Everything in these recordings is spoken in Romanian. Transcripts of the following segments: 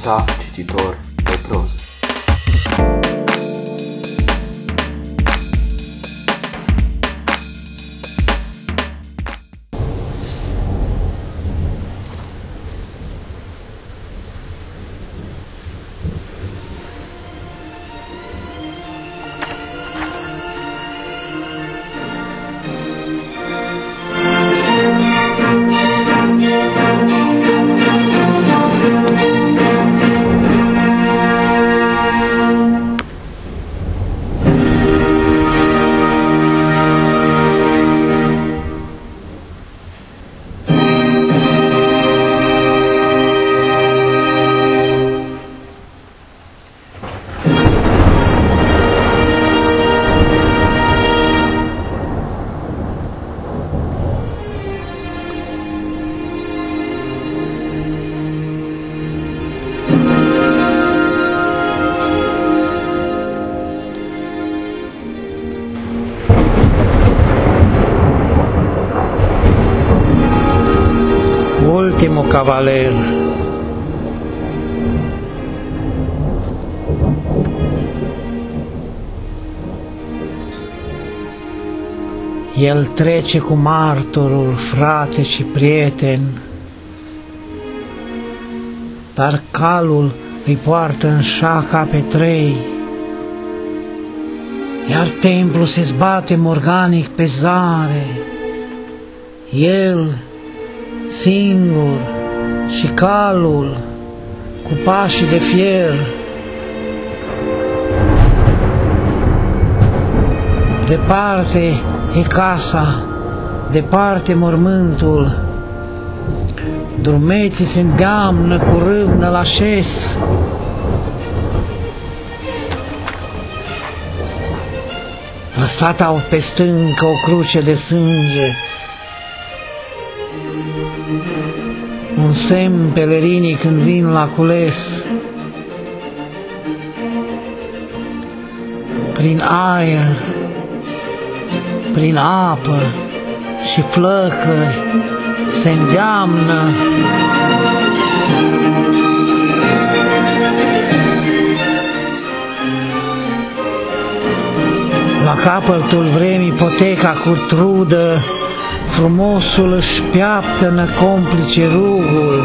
frecvența cititor de proză. Ultimo cavaler. El trece cu martorul, frate și prieten, dar calul îi poartă în șaca pe trei, iar templu se zbate morganic pe zare. El, singur și calul cu pașii de fier. Departe e casa, departe mormântul, drumeții se îndeamnă cu râvnă la șes. Lăsat au pe stâncă o cruce de sânge, un semn pelerinii când vin la cules. Prin aer, prin apă și flăcări se îndeamnă La capătul vremii ipoteca cu trudă frumosul își piaptă complice rugul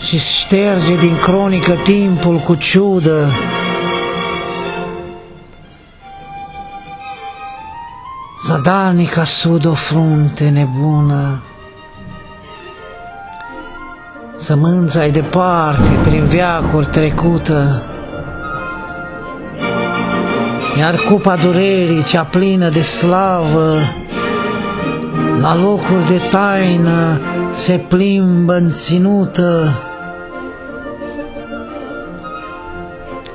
și șterge din cronică timpul cu ciudă. Zadarnica sud o frunte nebună, Sămânța-i departe, prin viacuri trecută, iar cupa durerii cea plină de slavă, la locuri de taină se plimbă ținută.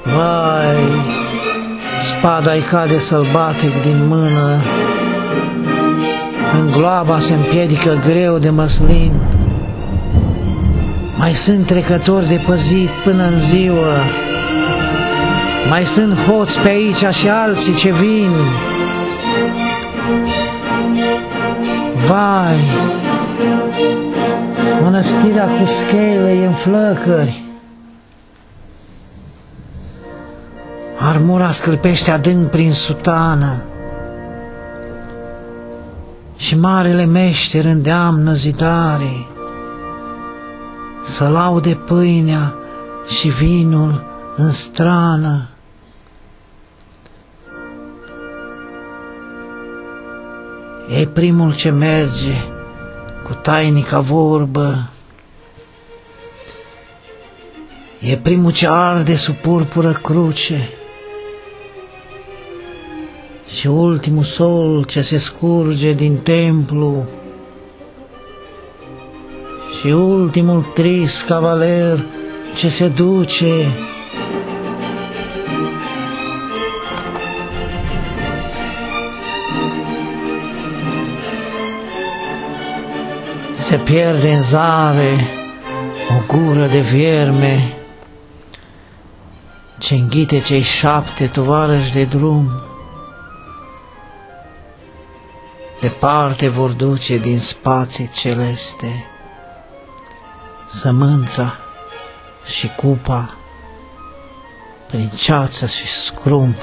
Vai, spada-i cade sălbatic din mână, în gloaba se împiedică greu de măslin. Mai sunt trecători de păzit până în ziua, mai sunt hoți pe aici și alții ce vin. Vai, mănăstirea cu schele e în flăcări. Armura scârpește adânc prin sutană și marele meșter îndeamnă zidare să laude pâinea și vinul în strană. E primul ce merge cu tainica vorbă, E primul ce arde sub purpură cruce. Și ultimul sol ce se scurge din templu. Și ultimul trist cavaler ce se duce se pierde în zare o gură de vierme ce înghite cei șapte tovarăși de drum. Departe vor duce din spații celeste sămânța și cupa prin ceață și scrum